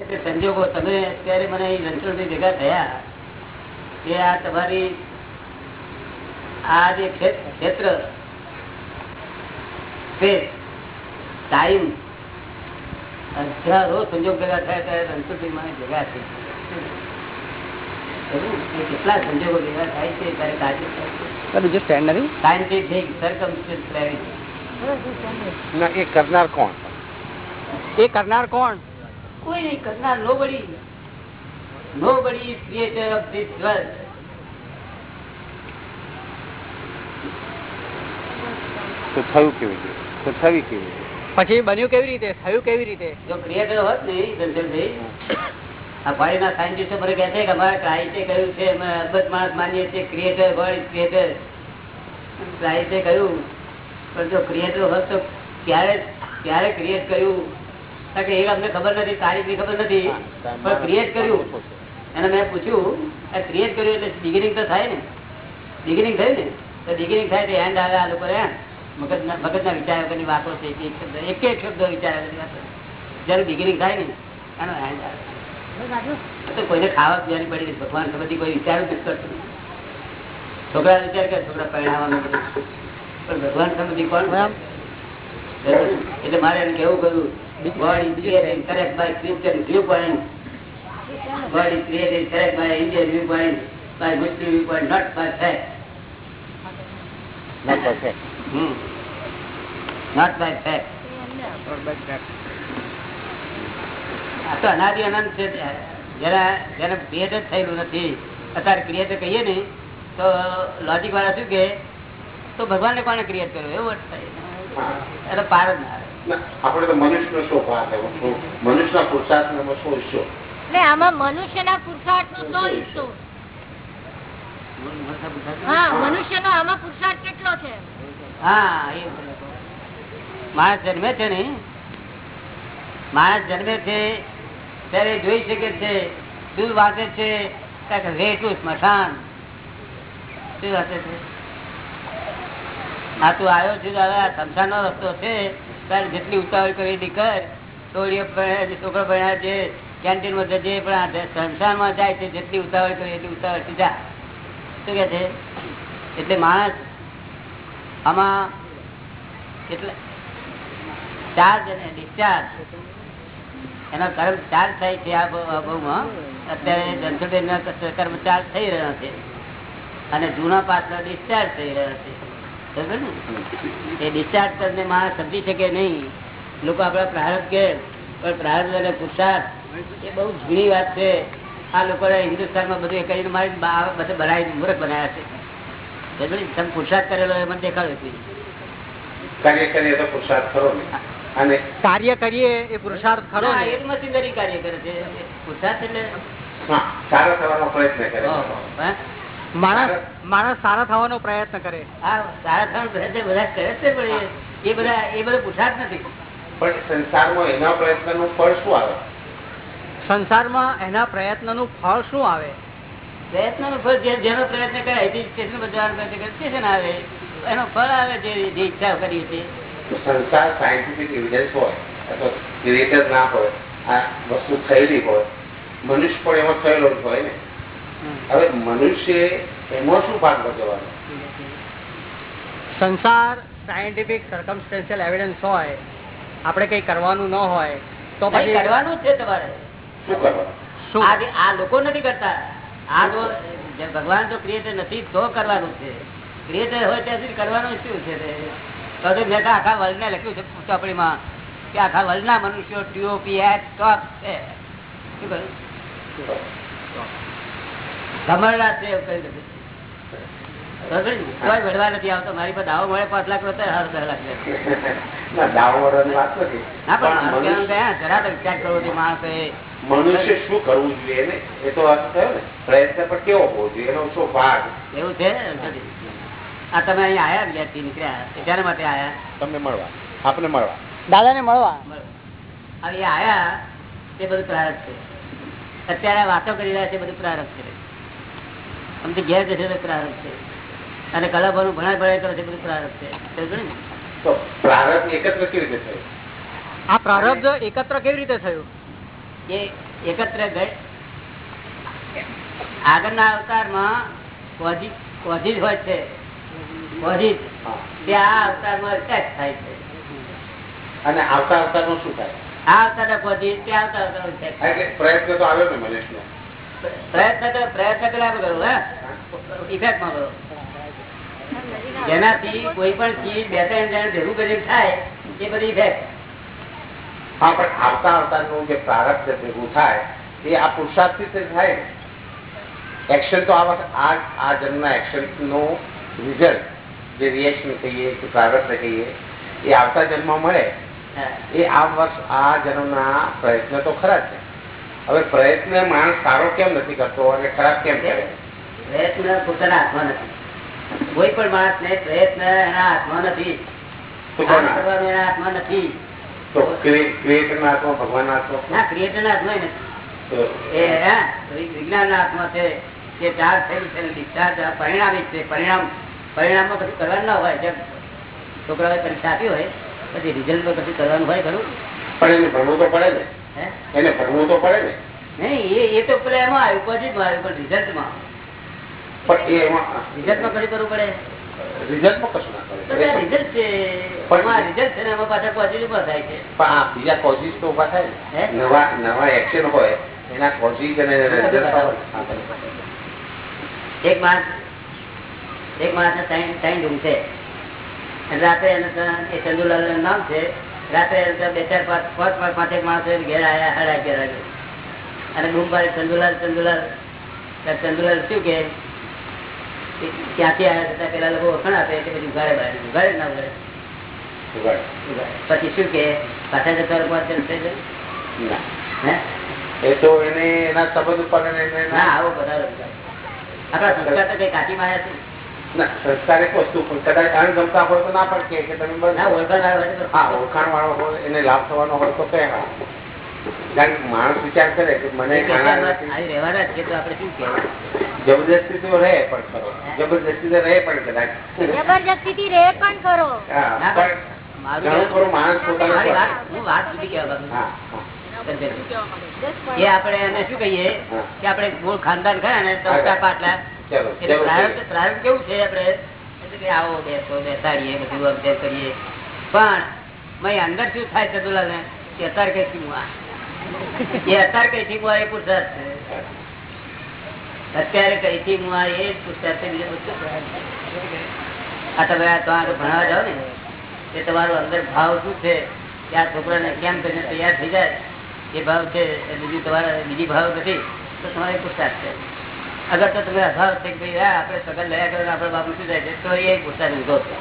સંજોગો તમે અત્યારે મને રણછોડભાઈ ભેગા થયા કે આ તમારી આ જે ક્ષેત્ર સ્પેસ ટાઈમ હજારો સંજોગ ભેગા થયા ત્યારે રણછોડભાઈ મને ભેગા થઈ કેટલા સંજોગો ભેગા થાય છે ત્યારે સાયન્ટિફિક સરકમસ્ટન્સ ના એ કરનાર કોણ? એ કરનાર કોણ? કોઈ નહીં કરનાર નો બડી નો બડી ક્રિએટર ઓફ ધીસ વર્લ્ડ તો થયું કેવી રીતે? તો થવી કેવી રીતે? પછી બન્યું કેવી રીતે? થયું કેવી રીતે? જો ક્રિએટર હોત ને ધનસરભાઈ આ ફોરેનના સાયન્ટિસ્ટો મને કહે છે કે અમારે ક્રાઇસ્ટે કહ્યું છે અમે અદભુત માણસ માનીએ છીએ ક્રિએટર વર્લ્ડ ક્રિએટર ક્રાઇસ્ટે કહ્યું. પણ જો ક્રિએટર હોત તો ક્યારે ક્યારે ક્રિએટ કર્યું? કે એ વાત ખબર નથી તારીખની ખબર નથી પણ ક્રિએટ કર્યું. એને મેં પૂછ્યું આ ક્રિએટ કર્યું એટલે બિગિનિંગ તો થાય ને? બિગિનિંગ થયું ને? તો બિગિનિંગ થાય તો એન્ડ આવે આ લોકો મગજના મગજના વિચાર વગરની વાતો છે એક એક શબ્દ એક એક શબ્દ વિચાર જયારે બિગિનિંગ થાય ને એનો એન્ડ આવે. તો કોઈને ખાવા પીવાની પડી ભગવાન બધી કોઈ વિચારું જ નથી કરતું. છોકરા વિચાર કરે છોકરા પરિણામવાનું પણ ભગવાન સમજી કોણ? એટલે મારે એને કેવું કહ્યું God is created correct by Christian viewpoint. God is created correct by Indian viewpoint, by Muslim viewpoint, not by fact. Not by fact. Hmm. Not by fact. આ તો અનાદિ અનંત છે જરા જેને ક્રિએટ જ થયેલું નથી અત્યારે ક્રિએટ કહીએ ને તો લોજિક વાળા શું કે તો ભગવાનને કોને ક્રિએટ કર્યું એવું થાય એટલે પાર જ ના, આપણે તો મનુષ્યનો શું ભાગ એવો શું? મનુષ્યના પુરુષાર્થમાં શું ઈચ્છો એટલે આમાં મનુષ્યના પુરુષાર્થ નો શું હિસ્સો હા મનુષ્યનો આમાં પુરુષાર્થ કેટલો છે? હા એ માણસ જન્મે છે ને? માણસ જન્મે છે ત્યારે જોઈ શકે છે દૂધ વાંચે છે રેટું સ્મશાન? શું વાંચે છે? આ તું આવ્યો છું હવે આ સ્મશાનનો રસ્તો છે. તારે જેટલી ઉતાવળ કરી એટલી કર છોકરો ભણ્યા છે કેન્ટીનમાં જજે, પણ સંસારમાં જાય છે, જેટલી ઉતાવળ કરી, એટલી ઉતાવળ જા. શું કે છે? એટલે માણસ આમાં એટલે ચાર્જ અને ડિસ્ચાર્જ એનો કર્મ ચાર્જ થાય છે આ બહુ- આ બહુમાં. અત્યારે ધનસુબેન કર્મ ચાર્જ થઈ રહ્યો છે. અને જૂના પાત્ર ડિસ્ચાર્જ થઈ રહ્યો છે. એ ડિસ્ચાર્જ કરીને માણસ સમજી શકે નહીં. લોકો આપણા પ્રારબ્ધ કે પણ પ્રારબ્ધ અને પુરુષાર્થ એ બહુ જૂની વાત છે. આ લોકોએ હિન્દુસ્તાનમાં બધું એ કરીને મારી બધે બનાવી મૂર્ખ બનાવ્યા છે? તમે પુરુષાર્થ કરેલો એ મને દેખાડ્યો કાર્ય કરીએ તો પુરુષાર્થ ખરો અને કાર્ય કરીએ એ પુરુષાર્થ ખરો એ મશીનરી કાર્ય કરે છે. પુરુષાર્થ એટલે હા થવાનો પ્રયત્ન કરે ઓહો, હે? માણસ માણસ સારા થવાનો પ્રયત્ન કરે. આ સારા થવાનો પ્રયત્ન બધા કરે છે પણ એ- બધા એ બધા પૂછાત નથી. પણ સંસારમાં એના પ્રયત્નનું ફળ શું આવે? સંસારમાં એના પ્રયત્નનું ફળ શું આવે? પ્રયત્નનું ફળ જેનો પ્રયત્ન કરે સ્ટેશન બધા પ્રયત્ન કરે સ્ટેશન આવે. એનો ફળ આવે જે જે ઈચ્છા કરીએ છીએ. સંસાર સાયન્ટિફિક એવિડન્સ હોય અથવા ક્રિએટર ના હોય આ વસ્તુ થયેલી હોય મનુષ્ય પણ એમાં થયેલો જ હોય ને. હવે મનુષ્ય એમાં શું ભાગ ભજવવાનો? સંસાર સાયન્ટિફિક સરકમસ્ટેન્શિયલ એવિડન્સ હોય આપણે કઈ કરવાનું ન હોય તો પછી કરવાનું જ છે તમારે. શું કરવાનું? આ આ લોકો નથી કરતા. આ તો ભગવાન તો ક્રિએટર નથી તો કરવાનું છે. ક્રિએટર હોય ત્યાં સુધી કરવાનું શું છે તે? મેં આખા વર્લ્ડ ને લખ્યું છે ચોપડીમાં કે આખા વર્લ્ડ ના મનુષ્યો ટીઓપી એચ ટોપ છે શું કહ્યું સમરડા છે એવું કહી દીધું કોઈ વળવા નથી આવતો. મારી પાસે દાવો મળે પાંચ લાખ રૂપિયા હાર દસ લાખ રૂપિયા. ના દાવ વરણની વાત નથી. ના પણ પણ મારું કહેવાનું તો મનુષ્ય- જરા તો વિચાર કરવો જોઈએ માણસે. મનુષ્ય શું કરવું જોઈએ ને એ તો થયો ને. પ્રયત્ન પણ કેવો હોવો જોઈએ? એનો શું ભાગ? એવું છે આ તમે અહીંયા આયા વિદ્યાર્થી નીકળ્યા. ત્યારે માટે આયા? તમને મળવા. આપને મળવા. દાદાને મળવા. હવે એ આયા તે બધું પ્રારંભ છે. અત્યારે વાતો કરી રહ્યા છે બધું પ્રારંભ છે. અમથી ઘેર જશે તો પ્રારબ્ધ છે. અને કલાભાનું ભણાય ભણાય કરે છે બધું પ્રારંભ છે? તો પ્રારબ્ધ એકત્ર કેવી રીતે થયું? આ પ્રારંભ એકત્ર કેવી રીતે થયું? એ એકત્ર આગળના અવતારમાં કોઝી કોઝી જ હોય છે. કોઝી જ. હા. તે આ અવતારમાં અટેચ થાય છે. અને આવતા આવતા નું શું થાય? આ અવતાર કોઝી તે આવતા અવતાર પ્રયત્ન તો આવ્યો ને મનુષ્યનો પ્રયત્ન પ્રયત્ન કર્યા કરો હો, ઇફેક્ટમાં કરો જેનાથી કોઈ પણ ચીજ બે ત્રણ જણ ભેગું કરી થાય એ બધી ઇફેક્ટ હા પણ આવતા આવતા નું જે પ્રારબ્ધ ભેગું થાય એ આ પુરુષાર્થથી થાય. એક્શન તો આ આ જન્મના એક્શનનું રિઝલ્ટ જે રિએક્શન કહીએ કે પ્રારબ્ધ કહીએ એ આવતા જન્મ મળે. એ આ વર્ષ આ જન્મના પ્રયત્ન તો ખરા છે. હવે પ્રયત્ન માણસ સારો કેમ નથી કરતો અને ખરાબ કેમ કરે? પ્રયત્ન પોતાના હાથમાં નથી. કોઈ પણ માણસ ને પ્રયત્ન એના હાથમાં નથી? એના હાથમાં નથી. તો ક્રિએટરના હાથમાં ભગવાનના હાથમાં? ના ક્રિએટર ના હાથમાં નથી. એ વિજ્ઞાન ના હાથમાં છે કે ચાર થયેલું છે ડિસ્ચાર્જ પરિણામિત છે પરિણામ પરિણામમાં કશું કરવાનું ના હોય જેમ છોકરાઓએ પરીક્ષા આપી હોય પછી રિઝલ્ટમાં કશું કરવાનું હોય ખરું? પણ એને ભણવું તો પડે ને. એને ભરવું તો પડે ને. નહીં એ તો પેલા એમાં આવ્યું પછી આવ્યું પણ રિઝલ્ટમાં પણ એ એમાં રિઝલ્ટમાં કશું કરવું પડે? રિઝલ્ટમાં કશું ના કરે રિઝલ્ટ છે. રિઝલ્ટ છે ને એમાં પાછા પોઝિટિવ થાય છે. પણ બીજા કોઝિસ તો ઊભા થાય હે? નવા નવા એક્શન હોય એના કોઝિસ અને. એક માણસ એક માણસ ને ત્રણ ત્રણ રૂમ છે. રાત્રે એને ચંદુલાલનું નામ છે. રાત્રે બે ચાર પાંચ પાંચ પાંચ પાંચેક માણસો ઘેર આવ્યા સાડા અગિયાર વાગે અને બૂમ પાડે ચંદુલાલ ચંદુલાલ ચંદુલાલ શું કે? ક્યાંથી આવ્યા હતા પેલા લોકો ઓળખાણ આપે એટલે પછી ઉઘાડે બહાર ઉઘાડે ના ઉઘાડે. પછી શું કે? પાછા જતા. હે? એ તો એને એના સંબંધ ઉપર ના આવો બધા આપણા સંસ્કાર તો કઈ કાચી માયા છે. સંસ્કાર એક વસ્તુ પણ કદાચ અણગમતા હોય તો ના પણ કે તમે ઓળખાણ હા ઓળખાણ વાળો હોય એને લાભ થવાનો હોય તો કહે કારણ કે માણસ વિચાર કરે કે મને જબરદસ્તી તો રહે પણ ખરો જબરદસ્તી તો રહે પણ કદાચ. જબરજસ્તી થી રે પણ ખરો ઘણું ખરું માણસ પોતાનું હું વાત સુધી કહેવા. એ આપણે એને શું કહીએ કે આપણે મૂળ ખાનદાન ખરા ને પાટલા પ્રારંભ પ્રારંભ કેવું છે આપણે? આવો બેસો બેસાડીએ બધું અભ્યાસ કરીએ. પણ અંદર શું થાય ચંદુલાલ કે અત્યારે કઈ થી એ અત્યારે કઈ થી એ છે. અત્યારે કઈ થી એ જ છે બીજું આ તમે આ તો આગળ ભણવા જાઓ ને એ તમારો અંદર ભાવ શું છે? કે આ છોકરાને કેમ કરીને તૈયાર થઈ જાય? એ ભાવ છે બીજું તમારા બીજી ભાવ નથી તો તમારે પુરુષાર્થ છે. અગર તો તમે અભાવ છે કે આપણે સગન લયા કરો આપડે બાપુ શું થાય છે? તો એ પુરસાદ ઊંધો છે.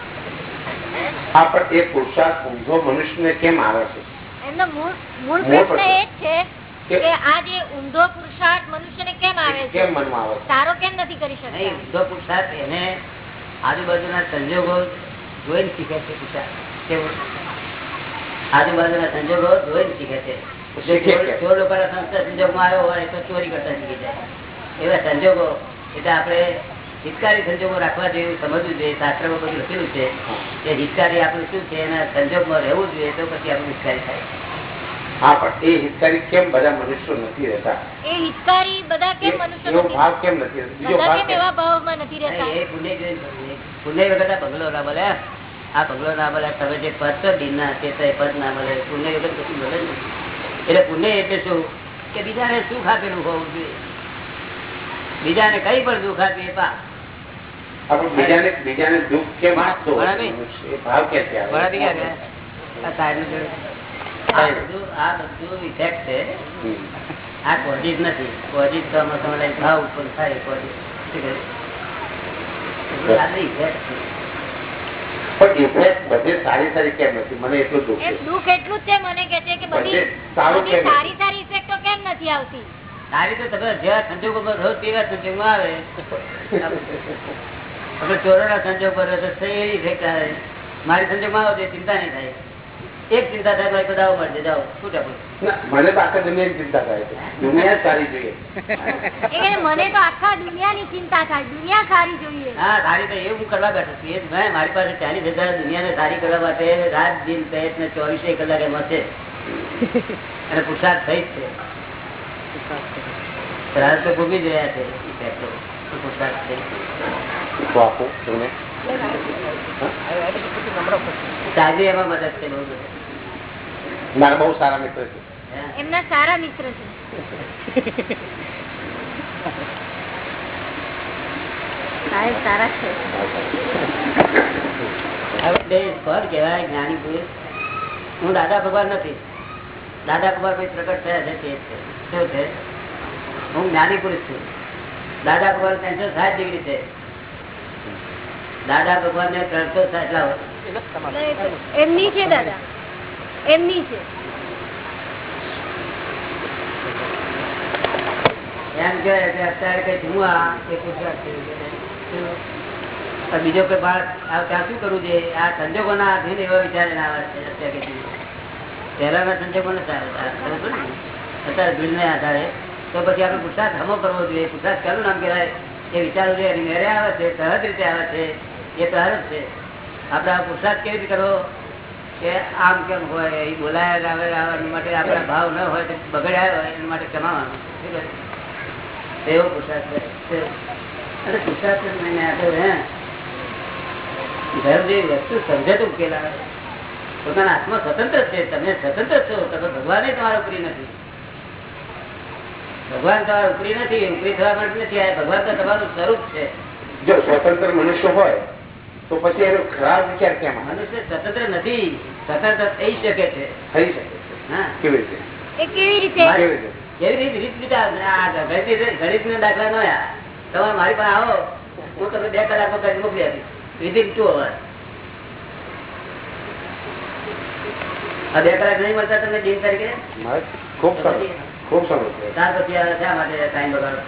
હા પણ એ પુરસાદ ઊંધો મનુષ્યને કેમ આવે છે? એમનો મૂળ મૂળ મૂળ પ્રશ્ન એ જ છે કે- કે આ જે ઊંધો પુરુષાર્થ મનુષ્યને કેમ આવે છે? કેમ મનમાં આવે સારો કેમ નથી કરી શકતા? ઊંધો પુરુષાર્થ એને આજુબાજુના સંજોગો જોઈને શીખે છે પુરુષાર્થ આજુબાજુના સંજોગો જોઈને શીખે છે. જો લોકોના સંસ્કાર સંજોગમાં આવ્યો હોય તો ચોરી કરતા શીખી જાય એવા સંજોગો એટલે આપણે હિતકારી સંજોગો રાખવા જેવું સમજવું જોઈએ શાસ્ત્રમાં બધું લખેલું છે કે હિતકારી આપણું શું છે એના સંજોગમાં રહેવું જોઈએ તો પછી આપણું હિતકારી થાય હા પણ એ હિતકારી કેમ બધા મનુષ્યો નથી રહેતા એ હિતકારી બધા કેમ મનુષ્યો નથી ભાવ કેમ નથી રહેતો? બીજો ભાવ કેમ? એવા ભાવમાં નથી રહેતા એ પુણે. પુણ્ય વગર બંગલો ના બોલે આ બંગલો ના બોલે તમે જે પદ છો દિનના તે તો એ પદ ના બોલે પુણે વગર કશું બોલે નહીં. એટલે પુણે એટલે શું કે બીજાને સુખ આપેલું હોવું જોઈએ બીજાને કઈ પણ દુઃખ આપીએ બીજાને દુઃખ ભાવ? આ બધું ઇફેક્ટ છે. આ નથી. તો ભાવ ઉત્પન્ન થાય બધું સારી સારી કેમ નથી? મને એટલું દુઃખ એમ છે દુઃખ એટલું જ છે મને કે છે કે બધી સારી સારી ઇફેક્ટો કેમ નથી આવતી? સારી તો તમે જેવા સંજોગોમાં રહો તેવા સંજોગમાં આવે. આપણે ચોરોના સંજોગ પર રહો તો આવે મારી સંજોગમાં આવો તો ચિંતા નહીં થાય. એક ચિંતા થાય ભાઈ બધા મળશે જાઓ શું મને તો આખા દુનિયાની ચિંતા થાય દુનિયા સારી જોઈએ. મને તો આખા દુનિયાની ચિંતા થાય. દુનિયા સારી જોઈએ. હા સારી તો એ હું કરવા બેઠો છું. એ જ મારી પાસે ચાલીસ હજાર દુનિયાને સારી કરવા માટે રાત દિન પ્રયત્ન ચોવીસે કલાક મળશે. છે અને પુરસાદ થઈ જ છે. પ્રાર્થ તો રહ્યા છે બહુ બધી. મારા બહુ સારા મિત્ર છે હે? એમના સારા મિત્ર છે સારા છે જ્ઞાની પુરુષ હું દાદા ભગવાન નથી દાદા કુમારભાઈ પ્રગટ થયા છે તે શું છે? હું જ્ઞાની પુરુષ છું. દાદા કુમાર ત્રણસો સાત ડિગ્રી છે. દાદા ભગવાન ને ત્રણસો સાત લાવો એમની છે દાદા. એમની છે. એમ કે અત્યારે કઈ હું આ એ? આ બીજો કોઈ બાળક આ ત્યાં શું કરવું છે આ સંજોગોના આધીન એવા વિચાર આવે છે અત્યારે પહેલાના? અત્યારે ભીડને આધારે. તો પછી આપણે પુરસાદ હમો કરવો જોઈએ પુરસાદ ચાલુ નામ કહેવાય. એ વિચારો જોઈએ એની મેરે આવે છે સહજ રીતે આવે છે, એ સહજ છે. આપણે આ પુરસાદ કેવી રીતે કરવો? કે આમ કેમ હોય, એ બોલાયા જ આવે આવે, એના માટે આપણા ભાવ ન હોય તો બગડ્યા હોય, એના માટે કમાવાનું? એવો પુરસાદ છે. અરે પુરસાદ મેં આપ્યો હે. ધર્મ જેવી વસ્તુ સમજે તો ઉકેલ પોતાના હાથમાં સ્વતંત્ર છે. તમે સ્વતંત્ર છો. તમે ભગવાન તમારા ઉપરી નથી. ભગવાન તમારા ઉપરી નથી. ઉપરી થવા માટે નથી. આ ભગવાન તો તમારું સ્વરૂપ છે. જો સ્વતંત્ર મનુષ્ય હોય તો પછી એનો ખરાબ વિચાર કેમ મનુષ્ય સ્વતંત્ર નથી. સ્વતંત્ર થઈ શકે છે. થઈ શકે છે. હા. કેવી રીતે? કેવી રીતે? કેવી રીતે? રીત? રીત રીતે ગણિત ના દાખલા નો તમારે તમે મારી પાસે આવો. હું તમને બે કલાકમાં કરી મોકલી આપીશ. વિધિન ટુ અવર બે કલાક નહીં મળતા તમને દિન તરીકે? મારે ખૂબ સરસ ખૂબ સરસ છે. ત્યાર પછી આ શા માટે ટાઈમ બગાડો?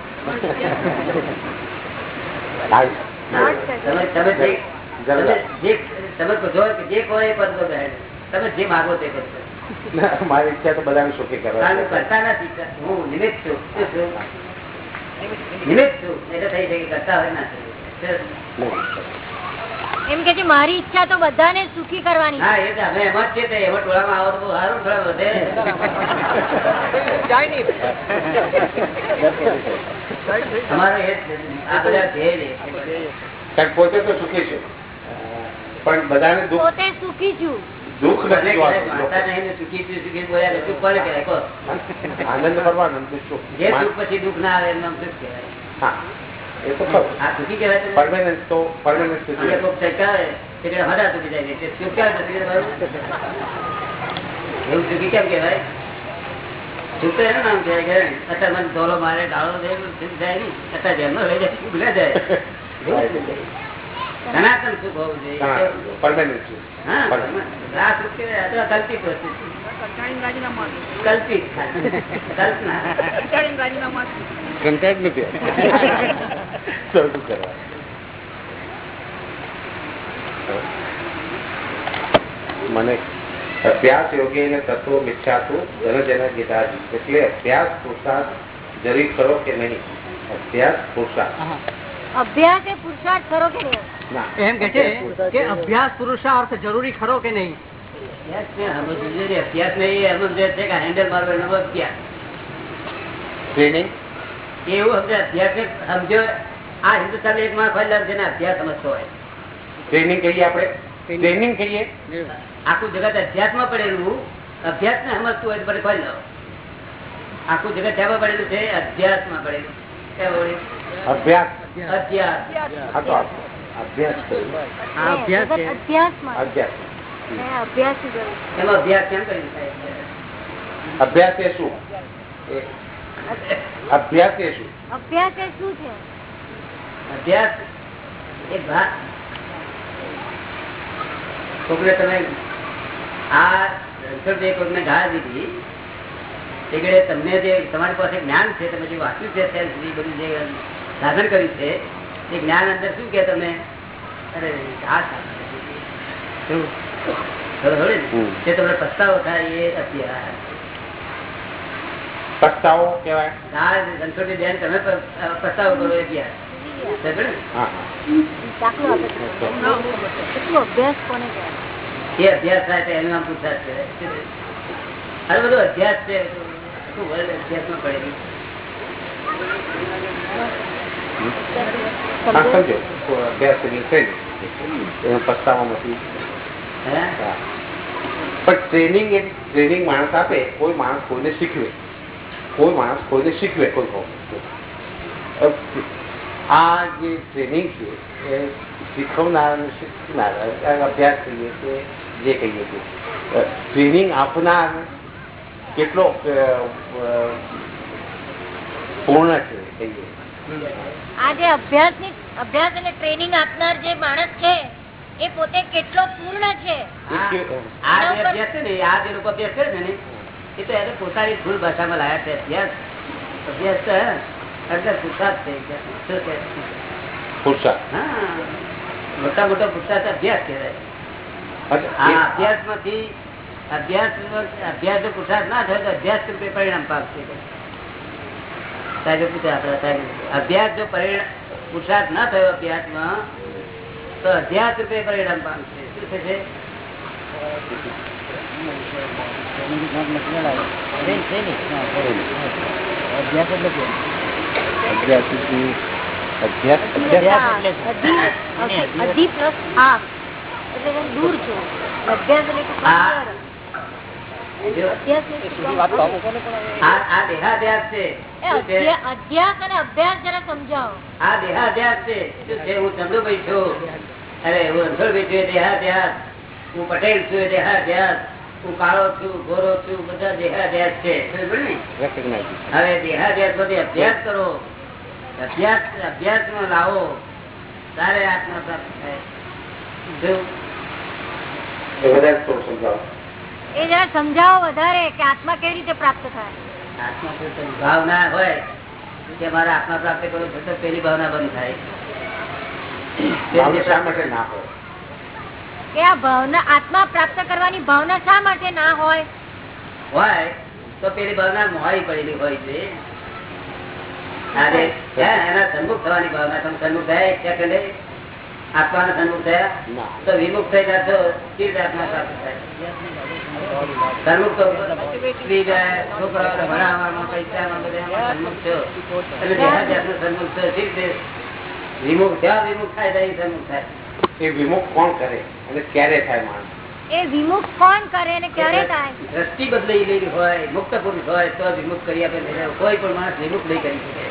આવી. તમે તમે જે તમે જે તમે જો કે જે કહો એ પદ બગાડે તમે જે માગો તે કરશો ના, મારી ઈચ્છા તો બધાને સુખી કરવા કારણ કે કરતા નથી. હું નિમિત્ત છું. શું છું? નિમિત્ત છું. એટલે થઈ શકે કરતા હોય ના થઈ શકે. એમ કે છે મારી ઈચ્છા તો બધાને સુખી કરવાની હા એ અમે એમ જ છે તો એમાં ટોળામાં આવો તો સારું થોડા વધે. અમારો એ જ છે. આ બધા ધ્યેય પોતે તો સુખી છે. પણ બધાને દુઃખ પોતે સુખી છું. દુઃખ નથી કહેવાય, માતા નહીં ને સુખી છું, સુખી બોલ્યા તો સુખ કોને કહેવાય? આનંદ કરવાનો દુઃખ સુખ. જે સુખ પછી દુઃખ ના આવે એમ નામ સુખ કહેવાય? હા. એ તો ખરું. આ સુખી કહેવાય પરમેનન્ટ તો પરમેનન્ટ અમે સુધી કોક ચકાવે, તે હડા સુખી જાય છે. સુખ ક્યારે થશે? એવું સુખી કેમ કહેવાય? સુખ તો એનું નામ કહેવાય કે અત્યારે મને ધોલો મારે ડાળો જાય નહીં. અત્યારે જેમનો લઈ જાય સુખ જાય. એવું સુખ છે. સનાતન સુખ હોવું જોઈએ. પરમેનન્ટ છે હા આ સુખ કહેવાય. આ કલ્પિત વસ્તુ. કલ્પિત. કલ્પના. કંટાળ નથી સરખું કરવા મને અભ્યાસ યોગી ને તત્વો મિથ્યાતું ધનજન ગીતાજી એટલે અભ્યાસ પુરુષાર્થ જરી ખરો કે નહીં અભ્યાસ પુરુષાર્થ અભ્યાસ એ પુરુષાર્થ ખરો કે નહીં ના એમ કે છે કે અભ્યાસ પુરુષાર્થ જરૂરી ખરો કે નહીં અભ્યાસ ને સમજવું જોઈએ. અભ્યાસ નહીં એમ સમજે છે કે હેન્ડલ મારવો એનો અભ્યાસ ટ્રેનિંગ એવું સમજે અભ્યાસ સમજો. આ હિન્દુસ્તાન એક માં ફેલાવ જેને અભ્યાસ સમજતો હોય. ટ્રેનિંગ કરીએ આપણે? ટ્રેનિંગ કરીએ? આખું જગત અભ્યાસમાં પડેલું અભ્યાસ ને સમજતું હોય પડે લો. આખું જગત શેમાં પડેલું છે? અભ્યાસ. માં પડેલું અભ્યાસ એ શું? એ અભ્યાસ એ શું અભ્યાસ એ શું છે અભ્યાસ એ કોકને તમે આ જે ગાળ દીધી એટલે તમને જે તમારી પાસે જ્ઞાન છે તમે જે વાંચ્યું છે અત્યાર સુધી બધું જે સાધન કર્યું છે એ જ્ઞાન અંદર શું કે તમે? અરે આ સાધન. જે તમને પસ્તાવો થાય એ અભ્યાસ પસ્તાવો બેન તમે પસ્તાવો કરો એ અભ્યાસ છે. થાય એનું નામ પુરુષાર્થ કહેવાય. અરે બધું અભ્યાસ છે આખું વર્લ્ડ અભ્યાસમાં પડેલું પણ ટ્રેનિંગ એક ટ્રેનિંગ માણસ આપે કોઈ માણસ કોઈને શીખવે. કોઈ માણસ કોઈને શીખવે કોઈ આ જે ટ્રેનિંગ છે એ શીખવનાર શીખનાર અભ્યાસ કહીએ કે જે કહીએ છીએ ટ્રેનિંગ આપનાર કેટલો પૂર્ણ છે કહીએ. આ જે અભ્યાસની અભ્યાસ અને ટ્રેનિંગ આપનાર જે માણસ છે એ પોતે કેટલો પૂર્ણ છે? આ જે લોકો અભ્યાસ કરે છે ને એ તો એને પોતાની ભૂલ ભાષામાં લાયા છે. અભ્યાસ અભ્યાસ તો એટલે પુરસાદ થઈ ગયા મોટા મોટો પુરસાદ અભ્યાસ કહેવાય. અભ્યાસમાંથી અભ્યાસ અભ્યાસ પુરસાદ ના થાય તો અભ્યાસ રૂપે પરિણામ પામશે? સાહેબે પૂછ્યા અભ્યાસ જો પરિણામ પુરસાદ ના થયો અભ્યાસમાં તો અભ્યાસ રૂપે પરિણામ પામશે. શું થશે? અરે હું રણછોડભાઈ છું. દેહાધ્યાસ. હું પટેલ છું. દેહાધ્યાસ. હું કાળો છું ગોરો છું બધા દેહાધ્યાસ છે. બરાબર ને recognize. હવે દેહાધ્યાસ બધી અભ્યાસ કરો. અભ્યાસ અભ્યાસમાં લાવો. તારે આત્મા પ્રાપ્ત થાય એ સમજાવો. જરા સમજાવો વધારે કે આત્મા કેવી રીતે પ્રાપ્ત થાય? આત્મા ભાવના હોય કે મારે આત્મા પ્રાપ્ત કરો તો પેલી ભાવના બંધ થાય. ના હોય? કે આ ભાવના આત્મા પ્રાપ્ત કરવાની ભાવના શા માટે ના હોય? હોય તો પેલી ભાવના મોહાઈ પડેલી હોય છે. સન્મુખ થવાની ભાવના તમે સન્મુખ થયા એક સેકન્ડે? આત્માના સન્મુખ થયા? તો વિમુખ થઈ આત્મા પ્રાપ્ત થાય? સન્મુખ તો સ્ત્રી જાય, છોકરાઓને ભણાવવામાં પૈસામાં બધામાં સન્મુખ છો એટલે સન્મુખ છો વિમુખ જ્યાં વિમુખ થાય ત્યાં સન્મુખ થાય. એ વિમુખ કોણ કરે? અને ક્યારે થાય માણસ? એ વિમુખ કોણ કરે અને ક્યારે થાય? દ્રષ્ટિ બદલાઈ ગઈ હોય મુક્ત પુરુષ હોય તો વિમુખ કરી આપે કોઈ પણ માણસ વિમુખ નહીં કરી શકે.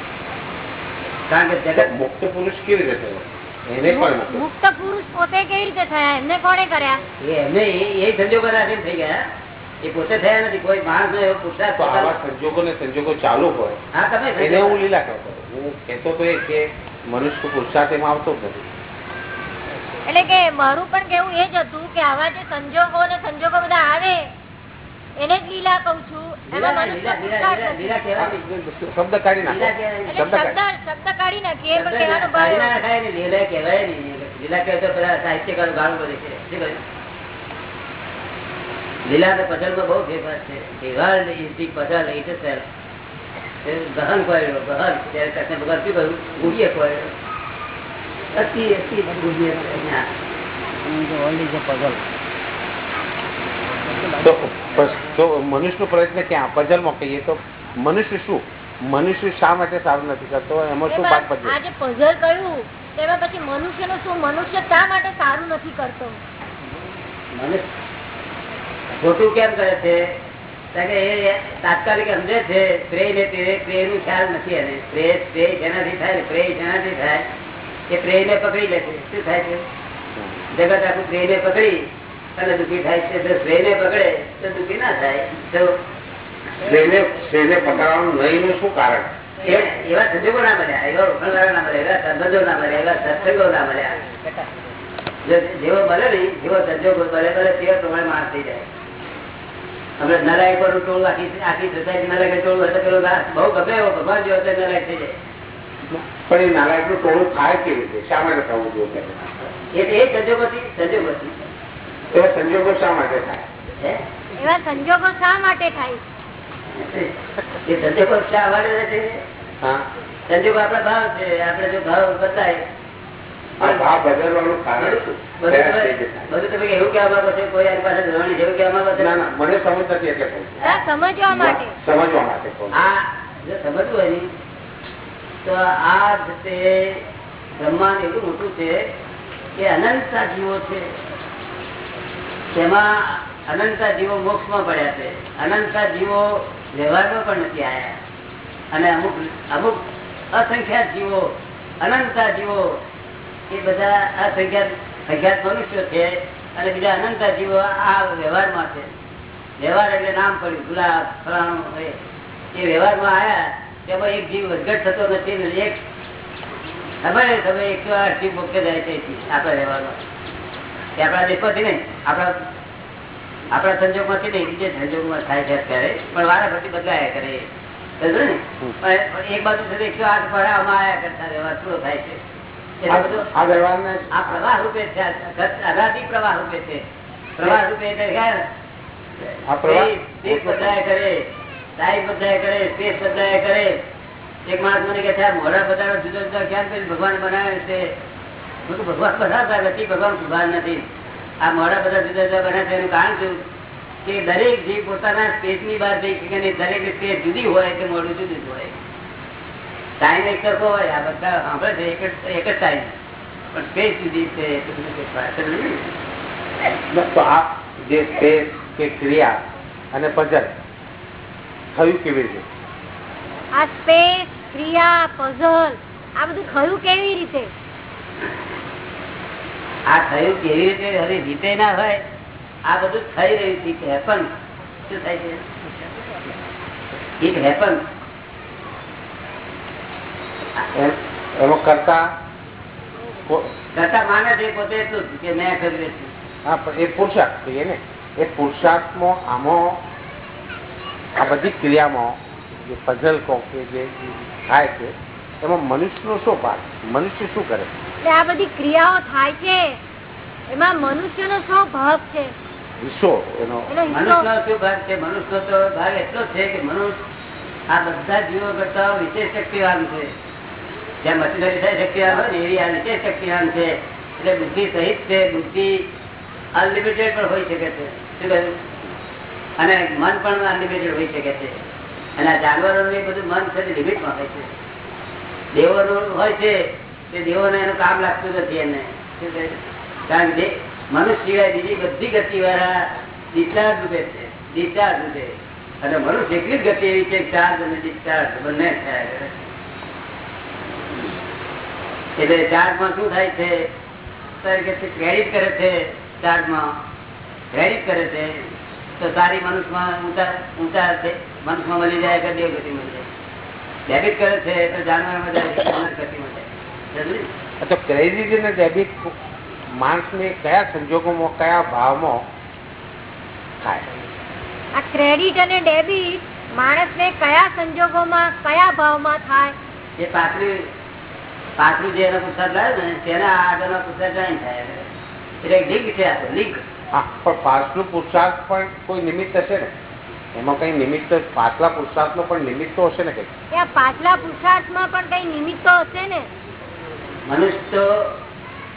કારણ કે જગત મુક્ત પુરુષ કેવી રીતે એને પણ મુક્ત પુરુષ પોતે કેવી રીતે થયા? એમને કોણે કર્યા? એ એમને એ- સંજોગો સંજોગો થઈ ગયા. એ પોતે થયા નથી. કોઈ માણસ નો એવો પુરુષાર્થ આવા સંજોગો ને સંજોગો ચાલુ હોય. હા તમે એને હું લીલા કરતો હું કહેતો તો એ કે મનુષ્ય પુરુષાર્થ એમાં આવતો જ નથી. એટલે કે મારું પણ કેવું એ જ હતું કે આવા જે સંજોગો ને સંજોગો બધા આવે એને જ લીલા કઉ છું. શબ્દ કાઢી નાખીએ લીલા તો કહ્યું? લીલા બહુ ફેરફાર છે. એ ગહન કોયડો, ગહન. ત્યારે કૃષ્ણ ભગવાન શું કહ્યું? ગુહ્ય કોયડો. અતિ અતિ ગુહ્ય જ્ઞાન. તો તો મનુષ્યનો પ્રયત્ન ક્યાં? પઝલમાં કહીએ તો મનુષ્ય શું? મનુષ્ય શા માટે સારું નથી કરતો? એમાં શું ભાગ પઝલ કહ્યું તેમાં પછી મનુષ્યનું શું? મનુષ્ય શા માટે સારું નથી કરતો? ખોટું કેમ કરે છે? કારણ કે એ તાત્કાલિક સમજે છે પ્રેય ને તે પ્રેયનું ખ્યાલ નથી એને. પ્રેય પ્રેય જેનાથી થાય પ્રેય જેનાથી થાય. એ પ્રેય ને પકડી લે છે. શું થાય છે? જગત આખું પ્રેય ને પકડી અને દુઃખી થાય છે. જો પ્રેય ને પકડે તો દુઃખી ના થાય. તો શ્રેને પકડવાનું નહીંનું શું કારણ? એવા સંજોગો ના મળ્યા. એવા ઓળખણવાળા ના મળ્યા એવા સંબંધો ના મળ્યા એવા સત્સંગો ના મળ્યા. જેવો મળે ને જેવો સંજોગો મળે મળે તેવા પ્રમાણે માણસ થઈ જાય. હમણાં નલાયક પર ટોળું આખી આખી સોસાયટી નલાયક ટોળ હતો પેલો બહુ ગમે એવો ભગવાન જેવો નલાયક થઈ જાય. પણ એ નાલાયકનું ટોળું થાય કેવી રીતે? શા માટે થવું જોઈએ એ એ સંજોગોથી સંજોગોથી. એવા સંજોગો શા માટે થાય? એવા સંજોગો શા માટે થાય? એ સંજોગો શા માટે છે? સંજોગો આપણા ભાવ છે આપણે જો ભાવ બતાય ભાવ બદલવાનું કારણ શું? બધું તમે- એવું કહેવા માંગો છો કોઈ આની પાસે ધોરણી જેવું કહેવા માંગો છો? ના ના મને સમજ નથી એટલે આ સમજવા માટે. સમજવા માટે કહું જો સમજવું હોય ને તો આ તે બ્રહ્માંડ એટલું મોટું છે કે અનંતતા જીવો છે. તેમાં અનંતતા જીવો મોક્ષમાં પડ્યા છે. અનંતતા જીવો વ્યવહારમાં પણ નથી આવ્યા અને અમુક અમુક અસંખ્યાત જીવો અનંતતા જીવો એ બધા અસંખ્યાત સંખ્યાત મનુષ્યો છે અને બીજા અનંતતા જીવો આ વ્યવહારમાં છે. વ્યવહાર એટલે નામ પડ્યું, ગુલાબ, ફલાણું એ વ્યવહારમાં આયા તેમાં એક જીવ વધઘટ થતો નથી એક ખબર તમે એકસો આઠ જીવ મુક્ત જાય છે આપણા વ્યવહારમાં એ આપણા દેશમાંથી નહીં આપણા આપણા સંજોગમાંથી નહીં બીજે સંજોગમાં થાય છે અત્યારે. પણ વારા ફરતી બદલાયા કરે પણ એક બાજુ સુધી એકસો આઠ ભરાવામાં આવ્યા કરતા રહેવા પૂરો થાય છે? આ પ્રવાહ રૂપે છે પ્રવાહ રૂપે છે. પ્રવાહ રૂપે એટલે કરે. ટાઈમ બદલાયા કરે સ્પેસ બદલાયા કરે. એક માણસ મને કે સાહેબ મોડા બધાનો જુદા જુદા ક્યાં કરી ભગવાન બનાવે છે. તો ભગવાન બનાવતા નથી, ભગવાન ભગવાન નથી. આ મોડા બધા જુદા જુદા બનાવે છે. એનું કારણ શું? કે દરેક જીવ પોતાના સ્પેસ બહાર જઈ શકે નહીં દરેક સ્પેસ જુદી હોય કે મોડું જુદું હોય. ટાઈમ એક સરખો હોય, આ બધા સાંભળે છે, એક જ એક જ ટાઈમ પણ સ્પેસ જુદી છે બધું. તો આ જે સ્પેસ કે ક્રિયા અને પઝલ થયું કેવી રીતે? આ સ્પેસ ક્રિયા પઝલ આ બધું થયું કેવી રીતે? આ થયું કેવી રીતે? હવે રીતે ના હોય. આ બધું થઈ રહ્યું છે. હેપન શું થાય છે? ઇટ હેપન એનો કરતા કરતા માને છે પોતે એટલું કે મેં કર્યું છે. હા પણ એ પુરુષાર્થ કહીએ ને. એ પુરુષાર્થમાં આમાં આ બધી ક્રિયામાં જે પઝલ કહો કે જે થાય છે એમાં મનુષ્યનો શું ભાગ? મનુષ્ય શું કરે? છે આ બધી ક્રિયાઓ થાય છે. એમાં મનુષ્યનો શું ભાગ છે? વિશ્વ એનો. એનો મનુષ્યનો શું ભાગ છે? મનુષ્યનો તો ભાગ એટલો છે કે મનુષ્ય આ બધા જીવો કરતા વિશેષ શક્તિવાન છે. જ્યાં મશીનરી થાય શક્તિવાન હોય ને એવી આ વિશેષ શક્તિવાન છે. એટલે બુદ્ધિ સહિત છે. બુદ્ધિ અનલિમિટેડ પણ હોઈ શકે છે. શું કહ્યું? અને મન પણ અનલિમિટેડ હોઈ શકે છે. અને જાનવરોનું એ બધું મન છે લિમિટમાં હોય છે. દેવોનું હોય છે, તે દેવોને એનું કામ લાગતું નથી એને. કારણ કે મનુષ્ય સિવાય બીજી બધી ગતિ વાળા ડિસ્ચાર્જ રૂપે છે ડિસ્ચાર્જ રૂપે. અને મનુષ્ય એટલી જ ગતિ એવી છે ચાર્જ અને ડિસ્ચાર્જ બંને થયા. કરે. એટલે ચાર્જમાં શું થાય છે? ક્રેડિટ કરે છે ચાર્જમાં ક્રેડિટ કરે છે. તો સારી મનુષ્યમાં ઊંચા ઊંચા મનુષ્યમાં મળી જાય કે દેવ ગતિ મળી જાય? ડેબિટ કરે છે તો જાનવરમાં જાય ગતિ મળી જાય. તો ક્રેડિટ અને ડેબિટ માણસને કયા સંજોગોમાં કયા ભાવમાં થાય? આ ક્રેડિટ અને ડેબિટ માણસને કયા સંજોગોમાં કયા ભાવમાં થાય? એ પાછલું પાછલું જે એનો પુસ્તક લાવે ને તેના આગળનો પુસ્તક જોઈન થાય? એટલે લીક છે આ લિંક હા પણ પાછલું પુરુષાર્થ પણ કોઈ નિમિત્ત હશે ને? એમાં કઈ નિમિત્ત પાછલા પુરુષાર્થનો પણ નિમિત્ત હશે ને કઈ? પાછલા પુરુષાર્થમાં પણ કઈ નિમિત્ત હશે ને? મનુષ્ય તો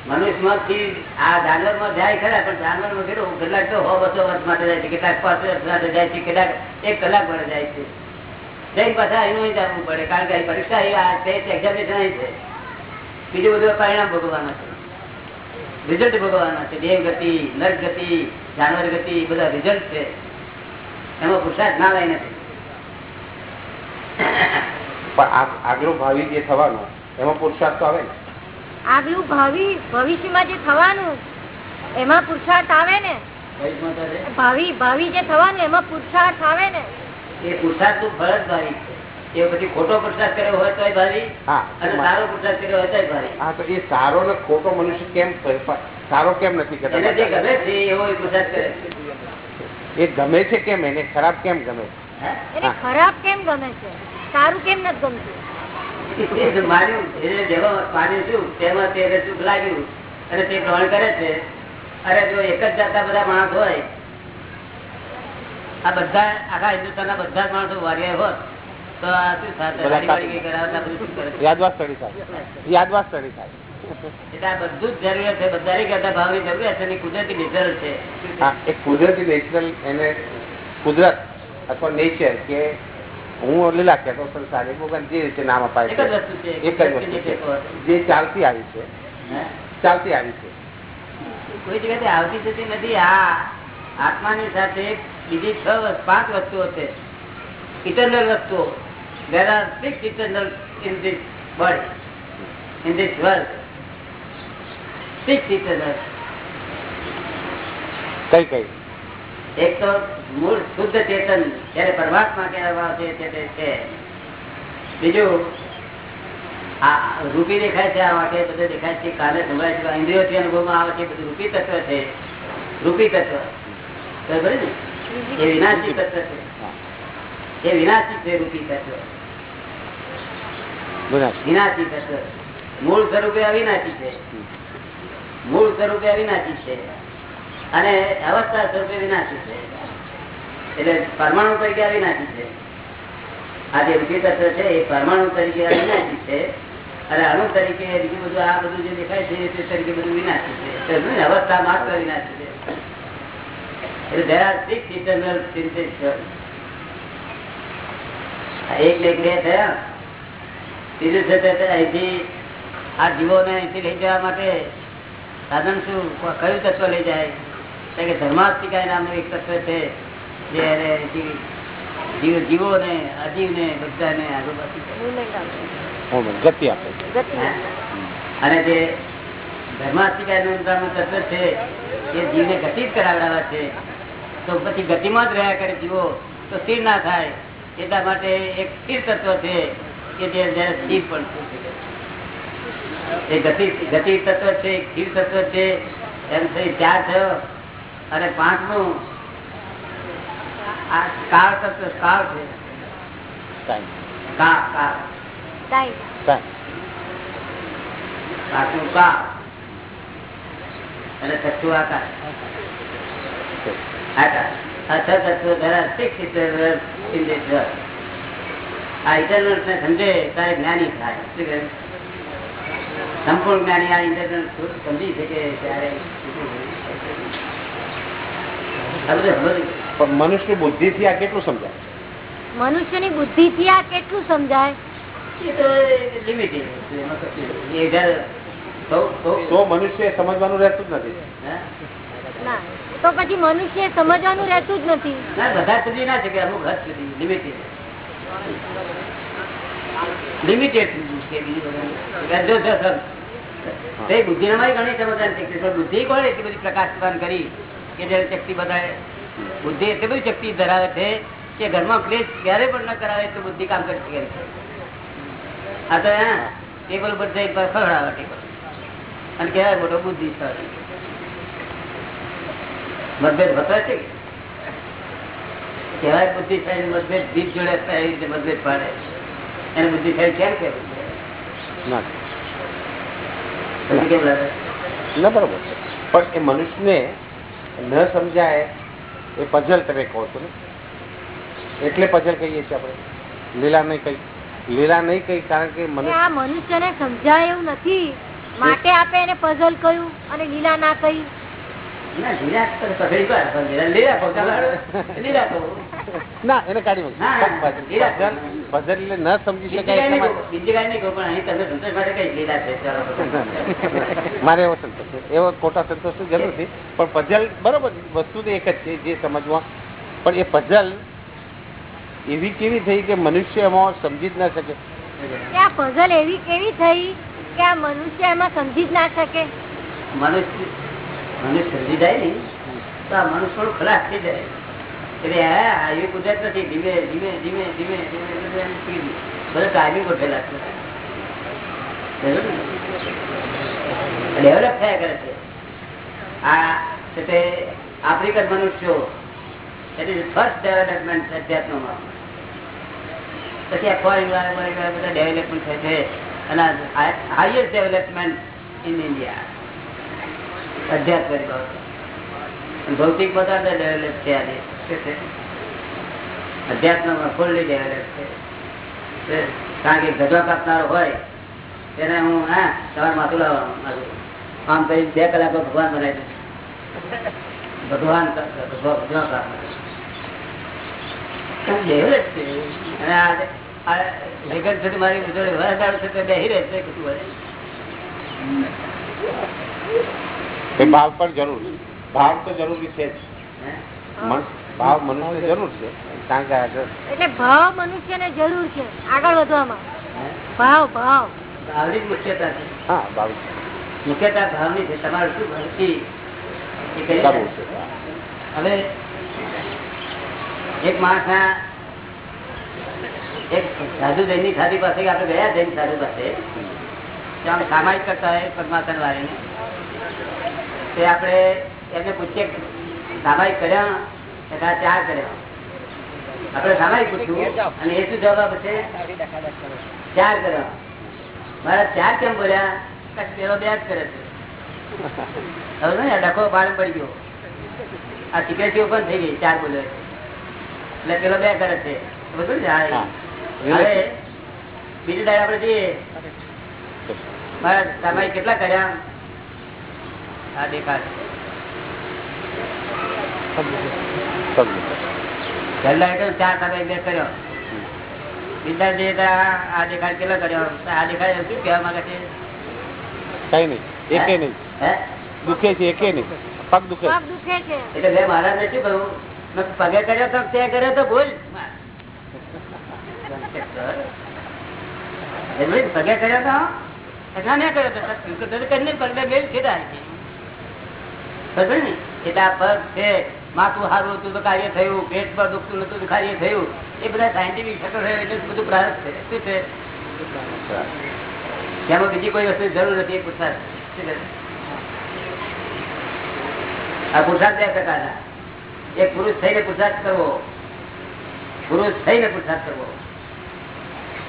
મનુષ્યમાંથી આ જાનવરમાં જાય ખરા પણ જાનવરમાં કેટલું કેટલાક તો સો બસો વર્ષ માટે જાય છે કેટલાક પાંચ વર્ષ માટે જાય છે કેટલાક એક કલાક માટે જાય છે. જઈને પાછા એનું જવું પડે કારણ કે પરીક્ષા એ આ ટેસ્ટ એક્ઝામિનેશન છે. બીજું બધું પરિણામ ભોગવવાના છે. રિઝલ્ટ ભોગવવાના છે. દેવ ગતિ નર ગતિ જાનવર ગતિ બધા રિઝલ્ટ છે. એમાં પુરસાદ ના લઈ નથી. પણ આગલું ભાવિ જે થવાનું એમાં પુરુષાર્થ તો આવે ને. આગલું ભાવિ ભવિષ્યમાં જે થવાનું એમાં પુરુષાર્થ આવે ને? ભાવિ ભાવિ જે થવાનું એમાં પુરુષાર્થ આવે ને? એ પુરુષાર્થ તો ફરજ ભાવિ ભારી છે. એ પછી ખોટો પુરુષાર્થ કર્યો હોય તોય ભારી અને સારો પુરુષાર્થ કર્યો હોય તોય ભારી. હા તો એ સારો ને ખોટો મનુષ્ય કેમ સારો કેમ નથી એને જે ગમે છે એવો એ પુરુષાર્થ કરે. એ ગમે છે કેમ? એને ખરાબ કેમ ગમે? છે? ખરાબ કેમ ગમે છે? સારું કેમ નથી ગમતું? એ એને જેમાં માન્યું શું? તેમાં તેને સુખ લાગ્યું. અને તે પ્રમાણે કરે છે. અરે જો એક જ જાતના બધા માણસ હોય આ બધા આખા હિન્દુસ્તાનના બધા જ માણસો વાર્યા હોત સ્ટડી થાય. સ્ટડી થાય. બધું જ જરૂરિયાત છે. કરતા ભાવની જરૂરિયાત છે કુદરતી નેચર છે. હા એ કુદરતી નેચરલ એને કુદરત અથવા નેચર કે હું લીલા કહેતો સંસારી ભગવાન જે રીતે નામ અપાય છે એક જ વસ્તુ છે. જે ચાલતી આવી છે. ચાલતી આવી છે. કોઈ જગ્યાએ આવતી જતી નથી. આ આત્માની સાથે બીજી છ પાંચ વસ્તુઓ છે. ઇટરનલ વસ્તુઓ. There are six eternal in this world, in this world. Six eternal. કઈ કઈ? એક તો મૂળ શુદ્ધ ચેતન જયારે પરમાત્મા કહેવા આવે છે તે છે. બીજું આ રૂપી દેખાય છે આ વાક્ય બધું દેખાય છે. કાલે સંભળાય છે ઇન્દ્રિયોથી અનુભવમાં આવે છે બધું રૂપી તત્વ છે. રૂપી તત્વ. બરાબર ને? એ વિનાશી તત્વ છે. એ વિનાશી છે રૂપી તત્વ. વિનાશ મૂળ સ્વરૂપે અવિનાશી છે. મૂળ સ્વરૂપે અવિનાશી છે. અને અવસ્થા સ્વરૂપે વિનાશી છે. એટલે પરમાણુ તરીકે અવિનાશી છે. આ જે રૂપી છે, એ પરમાણુ તરીકે અવિનાશી છે. અને અણુ તરીકે બીજું બધું, આ બધું જે દેખાય છે તે તરીકે બધું વિનાશી છે? અવસ્થા માત્ર વિનાશી છે. એટલે there are six eternal sensations. એક એક બે થયા. ત્રીજું છે તે અહીંથી આ જીવોને અહીંથી લઈ જવા માટે સાધન શું? કયું તત્વ લઈ જાય? કે ધર્માસ્તિકાય નામનું એક તત્વ છે જે અહીંથી જીવ જીવોને અજીવને બધાને આગળ ગતિ આપે અને જે ધર્માસ્તિકાય નામનું તત્વ છે એ જીવને ગતિ જ કરાવડાવે છે. તો પછી ગતિમાં જ રહ્યા કરે જીવો તો સ્થિર ના થાય. એટલા માટે એક સ્થિર તત્વ છે. કે જયારે સ્થિર પણ એ ગતિ ગતિ તત્વ છે સ્થિર તત્વ છે એમ થઈ ચાર થયો. અને પાંચમું આ કાળ તત્વ કાળ છે. કાળ કાળ પાંચમું કાળ. અને છઠ્ઠું આકાશ. આકાશ. આ છ તત્વો ધરા six eternal in this world આ ઇટરનલ ને સમજે? ત્યારે જ્ઞાની થાય. શું કહ્યું? સંપૂર્ણ જ્ઞાની આ ઇન્ટરનલ સમજી શકે ત્યારે મનુષ્ય બુદ્ધિ થી બુદ્ધિથી આ કેટલું સમજાય? મનુષ્યની બુદ્ધિ થી આ કેટલું સમજાય? તો મનુષ્ય સમજવાનું રહેતું જ નથી. તો પછી મનુષ્ય સમજવાનું રહેતું જ નથી. બધા સુધી ના શકે અમુક હદ સુધી લિમિટેડ લિમિટેડ છે બધું. સર. તે બુદ્ધિનામાં ઘણી શક્તિ. છે. બુદ્ધિ કોણ એટલી બધી પ્રકાશવાન કરી કે જયારે શક્તિ બધાએ? બુદ્ધિ એટલી બધી શક્તિ ધરાવે છે કે ઘરમાં ક્લેશ ક્યારે પણ ન કરાવે તો બુદ્ધિ કામ કરી શકે છે. આ તો હા ટેબલ ઉપર જઈ ખવડાવે ટેબલ. અને કહેવાય મોટો બુદ્ધિ મતભેદ હોતો છે કે કહેવાય બુદ્ધિશાળી મતભેદ જીભ જોડે રીતે મતભેદ પાડે એને બુદ્ધિશાળી કેમ ના. બરોબર છે. પણ એ મનુષ્યને ન સમજાય એ પઝલ તમે કહો છો ને? એટલે પઝલ કહીએ છીએ આપણે. લીલા નહીં કહી લીલા નહીં કહી કારણ કે આ મનુષ્યને સમજાય એવું નથી. માટે આપે એને પઝલ કહ્યું અને લીલા ના કહી ના એને કાઢી પઝલ સમજી શકાય. મારે એવો સંતોષ એવો ખોટા સંતોષ જરૂર છે પણ પઝલ બરોબર વસ્તુ તો એક જ છે જે સમજવા પણ એ પઝલ એવી કેવી થઈ કે મનુષ્ય એમાં સમજી જ ના શકે? આ પઝલ એવી કેવી થઈ કે આ મનુષ્ય એમાં સમજી જ ના શકે? મનુષ્ય સમજી જાય ને, તો આ મનુષ્ય થોડું ખલાસ થઈ જાય. એટલે હા એવી કુદરત નથી, ધીમે ધીમે ધીમે ધીમે ધીમે. બધા ટાઈમિંગ ગોઠવેલા છે. ડેવલપ થયા કરે છે. આ તે આફ્રિકન મનુષ્યો એટલે ફર્સ્ટ ડેવલપમેન્ટ છે અધ્યાત્મમાં. પછી આ ફોરેન બધા ડેવલપમેન્ટ થાય છે. અને હાઈએસ્ટ ડેવલપમેન્ટ ઇન ઇન્ડિયા અધ્યાત્મિક બાબત. ભૌતિક પદાર્થ ડેવલપ છે આજે અધ્યાત્મ અધ્યાત્મમાં ફૂલ્લી ડેવલપ છે. કારણ કે ગધો કાપનારો હોય તેને હું હા તમારે માથું લાવવા માથું. આમ કરી બે કલાક ભગવાન બનાવી દઉં ભગવાન ભગવાન છે? અને રહેશે કેટલું મારી જોડે વરદાર છે તે બેહી રહે છે એ ભાવ પણ જરૂર. છે ભાવ તો જરૂરી છે જ. ભાવ મનુષ્ય જરૂર છે. કારણ કે એટલે ભાવ મનુષ્ય ને જરૂર છે. આગળ વધવામાં. ભાવ ભાવ. ભાવની મુખ્યતા છે. હા ભાવ. મુખ્યતા ભાવની છે. તમારે શું ભક્તિ એ કરી કરવું છે? હવે એક માણસ એક સાધુ જૈન સાધુ પાસે આપણે ગયા જૈન સાધુ પાસે ત્યાં અમે સામાયિક કરતા હોય પરમાત્મા વાળીને. તે આપણે એમને પૂછીએ સામાયિક કર્યા? તથા ચાર કર્યા? આપણે સામાયિક પૂછ્યું અને એ શું જવાબ આપશે ચાર કર્યા. મારા ચાર કેમ બોલ્યા? પેલો બે જ કરે છે. હવે ને ડખો બાર પડી ગયો. આ સિક્રેટરી ઓપન થઈ ગઈ ચાર બોલે. એટલે પેલો બે કરે છે. બધું ને હવે બીજી દાડે આપણે જઈએ. મારા સામાયિક કેટલા કર્યા? આ એક ચાર સામાયિક બે કર્યો બીજા તો આ દેખાડ કેટલા કર્યો આ દેખાડ શું કહેવા માંગે છે કઈ નહીં એકે નહીં હે દુખે છે એકે નહીં પગ દુખે પગ દુખે છે એટલે મેં મહારાજને શું કહ્યું પગે કર્યો તો તે કર્યો તો ભૂલ પગે કર્યો તો એટલા કર્યો તો કરીને પગલે બેલ ને? માથું સારું હતું તો કાર્ય થયું, પેટ પર દુખતું કાર્ય થયું. એ બધા સાયન્ટિફિક બધું પ્રારંભ બીજી કોઈ વસ્તુ જરૂર નથી પુરસાદ આ પુરસાદ બે પ્રકારના. એક પુરુષ થઈને પુરસાદ કરવો. પુરુષ થઈને પુરસાદ કરવો.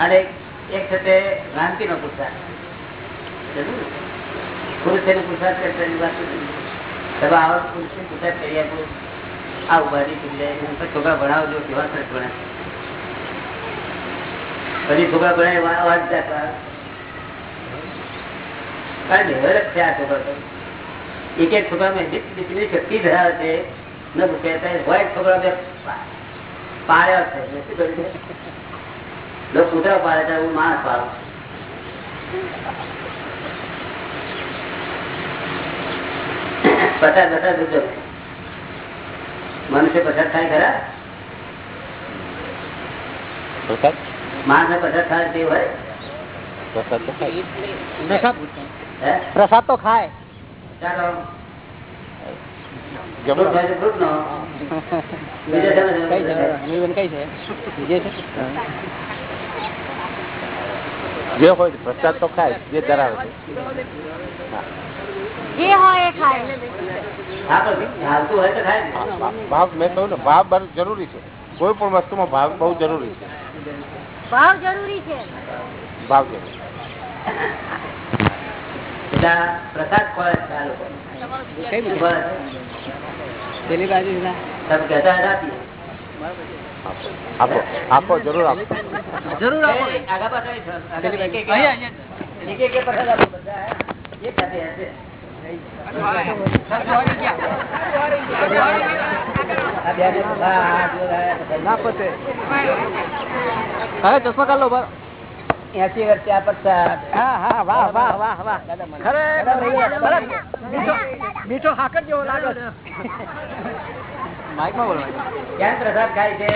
અને એક છે તે ભ્રાંતિ નો પુરસાદ પુરુષ થઈને પુરસાદ કરતા. તમે છોકરા ભણાવજો, કેવા સરસ ભણે. પછી છોકરા ભણાય કારણ ડેવલપ છે આ છોકરા તો. એક એક છોકરામાં જેટલી શક્તિ ધરાવે છે ન કહેતા હોય છોકરા બે પાડ્યા છે. શું કર્યું છે? લોકો પાડે હું માણસ પાડું પચાસ પસાર થતો મનુષ્ય પસાર થાય ખરા? પ્રસાદ થાય તે હોય? પ્રસાદ તો ખાય. ચાલો. જે હોય પ્રસાદ તો ખાય જે ધરાવે. છે જે હોય એ ખાય. ભાવ મેં કહ્યું ને ભાવ જરૂરી છે. કોઈ પણ વસ્તુમાં ભાવ બહુ જરૂરી છે. ભાવ જરૂરી છે. ભાવ જરૂરી. હવે ચશ્મા કાઢ લો એસી વર્ષે આ પ્રસાદ હા હા વાહ વાહ વાહ વાહ. મીઠો મીઠો હાકર જેવો લાગે માઇકમાં બોલવા ક્યાં પ્રસાદ ખાય છે?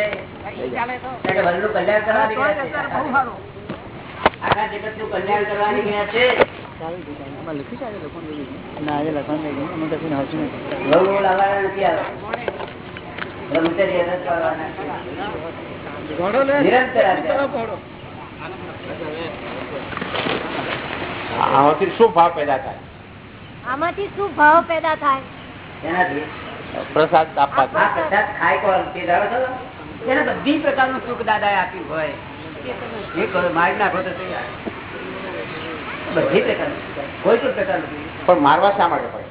કારણ કલ્યાણ કરવા નીકળ્યા છે. આખા જગતનું કલ્યાણ કરવા નીકળ્યા છે? ના એ લખવાનું અમે કશું નથી શું ભાવ પેદા થાય? આમાંથી શું ભાવ પેદા થાય? એનાથી? પ્રસાદ આપવા આ પ્રસાદ ખાય કોણ? તે બધી પ્રકારનું સુખ દાદા આપ્યું હોય કરો મારી નાખો તો તૈયાર. બધી પ્રકારનું કોઈ પણ પ્રકારનું. પણ મારવા શા માટે પડે?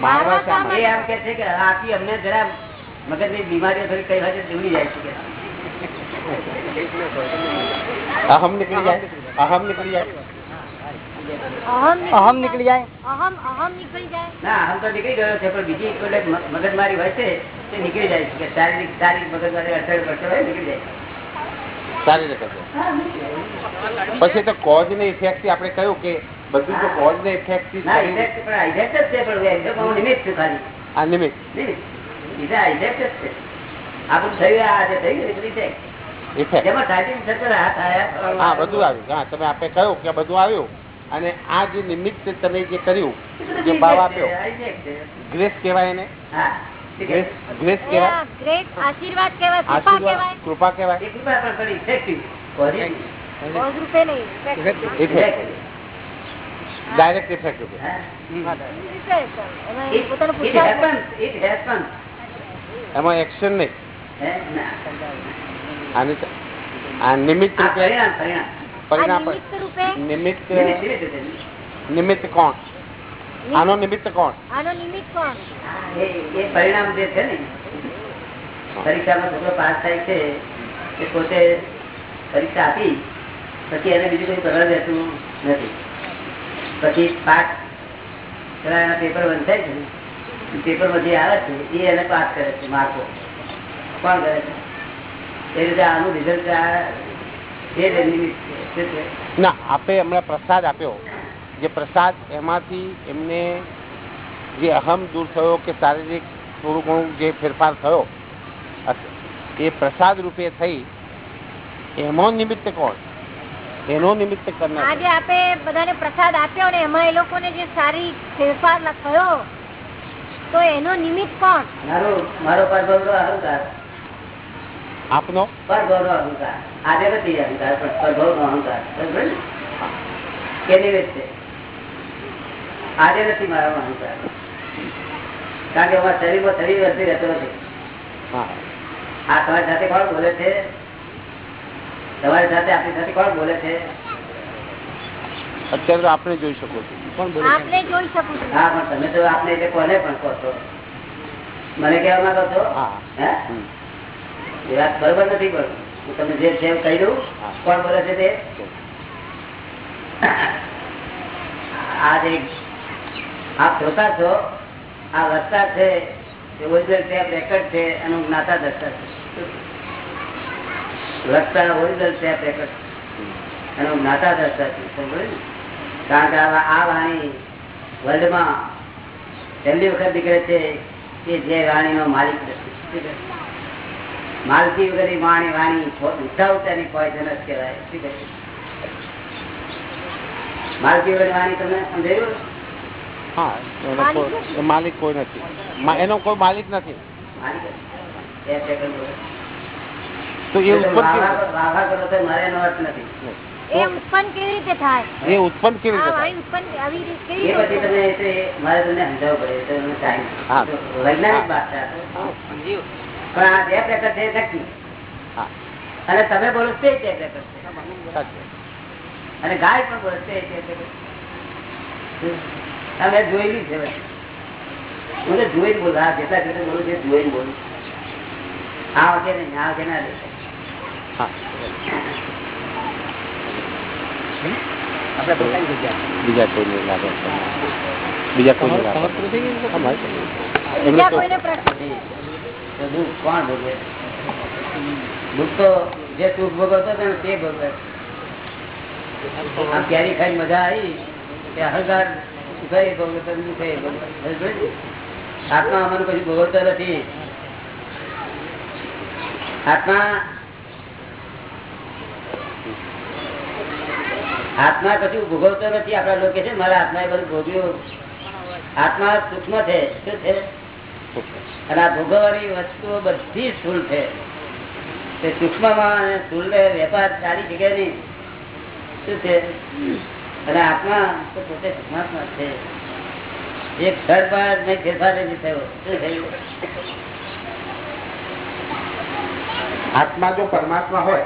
મારવા શા માટે? એમ કે છે કે આથી અમને જરા મગજની બીમારીઓ થોડી કઈ વખત જીવડી જાય છે કે. અહમ નીકળી જાય. અહમ નીકળી જાય. અહમ નીકળી જાય. અહમ અહમ નીકળી જાય. ના અહમ તો નીકળી ગયો છે પણ બીજી મગજમારી હોય છે તે નીકળી જાય છે કે શારીરિક શારીરિક મગજમારી પડશે હોય નીકળી જાય સારી રીતે. પછી તો કોઝ ને ઇફેક્ટથી આપણે કહ્યું કે બધું તો કોઝ ને ઇફેક્ટથી આ નિમિત્ત આપણું આ હા બધું આવ્યું. હા તમે આપણે કહ્યું કે બધું આવ્યું. અને આ જે નિમિત્ત તમે જે કર્યું જે ભાવ આપ્યો ગ્રેસ કહેવાય એને? કૃપા. Effect direct effect. એમાં એક્શન નહીં. નિમિત્ત રૂપે પરિણામ નિમિત્ત. નિમિત્ત કોણ? આનો નિમિત્ત કોણ? આનો નિમિત્ત કોણ? એ એ પરિણામ જે છે ને પરીક્ષામાં છોકરો પાસ થાય છે એ પોતે પરીક્ષા આપી પછી એને બીજું કઈ પગડ દેતું નથી. પછી પાસ એના પેપર થાય છે પેપર પેપરમાં જે આવે છે એ એને પાસ કરે છે માર્કો. કોણ કરે છે? એ રીતે આનું રિઝલ્ટ આ એ નિમિત્ત છે. ના આપે હમણાં પ્રસાદ આપ્યો. જે પ્રસાદ એમાંથી એમને જે અહમ દૂર થયો કે શારીરિક થોડું ઘણું જે ફેરફાર થયો એ પ્રસાદ રૂપે થઈ એનો નિમિત્ત કોણ? એનો નિમિત્ત કરનાર આજે આપે બધાને પ્રસાદ આપ્યો ને એમાં એ લોકોને જે સારી ફેરફાર થયો તો એનો નિમિત્ત કોણ? મારો મારો પરભવનો અહંકાર. આપનો? પરભવનો અહંકાર. આજે નથી અહંકાર પણ પરભવનો અહંકાર. બરોબર કે નિમિત્ત આજે નથી મારા અહંકાર કારણ કે અમારા શરીરમાં શરીર વસ્તી રહેતો નથી. આ તમારી સાથે કોણ બોલે છે? તમારી સાથે આપણી સાથે કોણ બોલે છે? અત્યારે તો આપણે જોઈ શકો છો. કોણ બોલે આપણે જોઈ શકો છો. હા પણ તમે તો આપણે એટલે કોને પણ કહો છો? મને કહેવા માંગો છો? હા. હે? એ વાત બરોબર નથી પણ હું તમને જે છે એમ કહી દઉં. કોણ બોલે છે તે? આ જે આપ જોતા છો, આ વસ્તા છે ઓરિજિનલ આ આ વાણી વર્લ્ડમાં વખત નીકળે છે કે જે વાણીનો માલિક માલકી વગરની વાણી વાણી વિધાઉટ પોઈઝન જ કહેવાય. માલકી વગર વાણી તમે સમજાયું? હા એનો માલિક કોઈ- નથી. માલિક કોઈ નથી એનો કોઈ માલિક નથી. તો એ ઉત્પન્ન કેવી વાહ વાહ કરો તો મારે એનો અર્થ નથી એ ઉત્પન્ન કેવી રીતે થાય એ ઉત્પન્ન કેવી રીતે થાય? ઉત્પન્ન આવી રીતે એ કેવી પછી તમે એ મારે તમને સમજાવવું પડે તો એનો ટાઈમ હા. વૈજ્ઞાનિક હા. વાત છે આ તો. હા. પણ આ બે પ્રકાર છે નક્કી હા અને તમે બોલો તે અને ગાય પણ બોલે તે જ બે પ્રકાર છે. આ મેં જોયેલું છે ભાઈ. હું તો જોઈને બોલું આ જેટલા જેટલા બોલું છે જોઈને બોલું આ વખતે નહીં આ વખતે ના દેખાય હા આપણે પોતાની જગ્યા બીજા કોઈને લાગે બીજા કોઈને તમારું લાગે પૂરું થઈ ગયું છે? હા, મારી પાસે. એમને બીજા તો- કોઈને પ્રશ્ન તો દુઃખ કોણ ભોગવે દુઃખ તો જે સુખ ભોગવતો હતો ને તે ભોગવે આમ કેરી ખાઈ મજા આવી તે અહંકાર સુખે ભોગવતો ને દુઃખે ભોગવે. સમજ્યો ને? આત્મા અમારું કશું ભોગવતો નથી. આત્મા આત્મા કશું ભોગવતો નથી આપડા લોકો છે મારા આત્મા એ બધું ભોગવ્યું આત્મા સૂક્ષ્મ છે, શું છે? અને આ ભોગવવાની વસ્તુઓ બધી સ્થુલ છે. તે સૂક્ષ્મમાં અને સ્થુલ વેપાર ચાલી શકે નહીં. શું છે? અને આત્મા તો પોતે પરમાત્મા છે. એક ક્ષણ પર મેં ફેરફાર નથી થયો શું થયું? આત્મા જો પરમાત્મા હોય